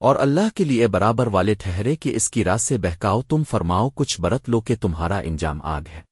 اور اللہ کے لیے برابر والے ٹھہرے کہ اس کی راہ سے بہکاؤ، تم فرماؤ، کچھ برت لو کہ تمہارا انجام آگ ہے۔